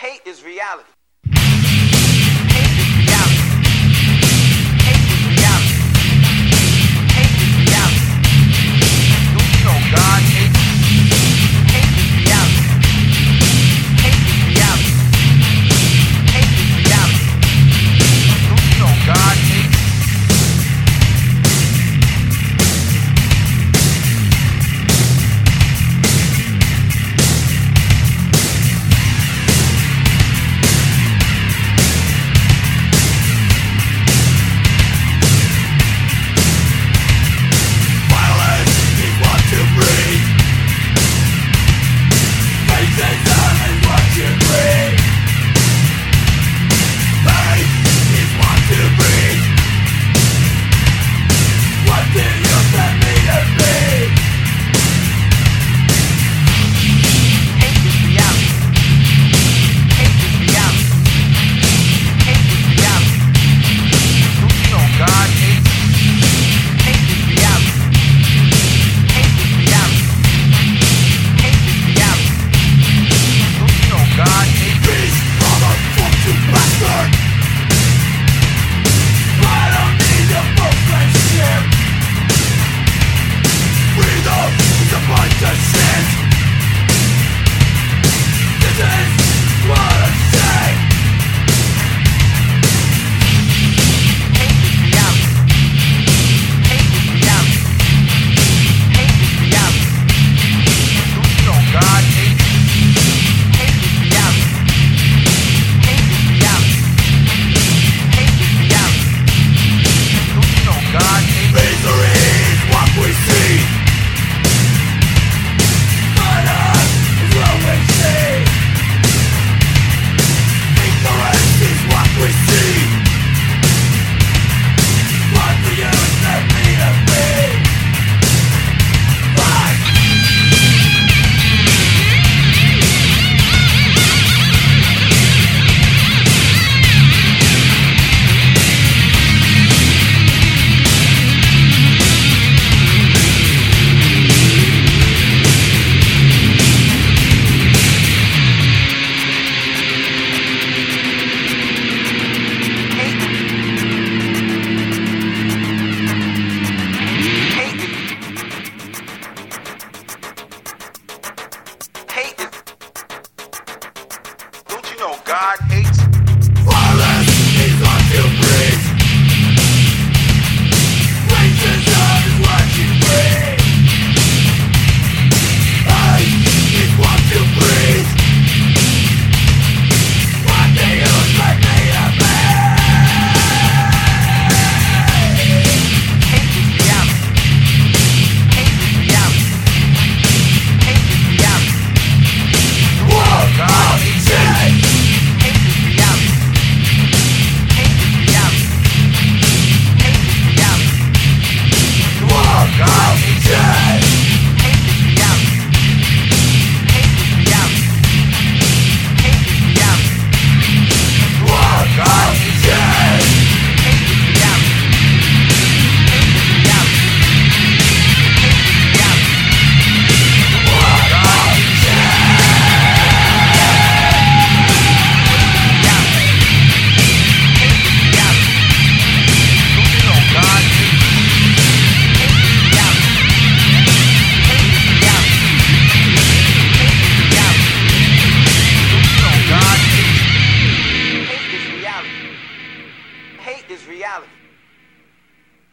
hate is reality.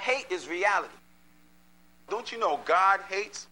hate is reality. Don't you know God hates?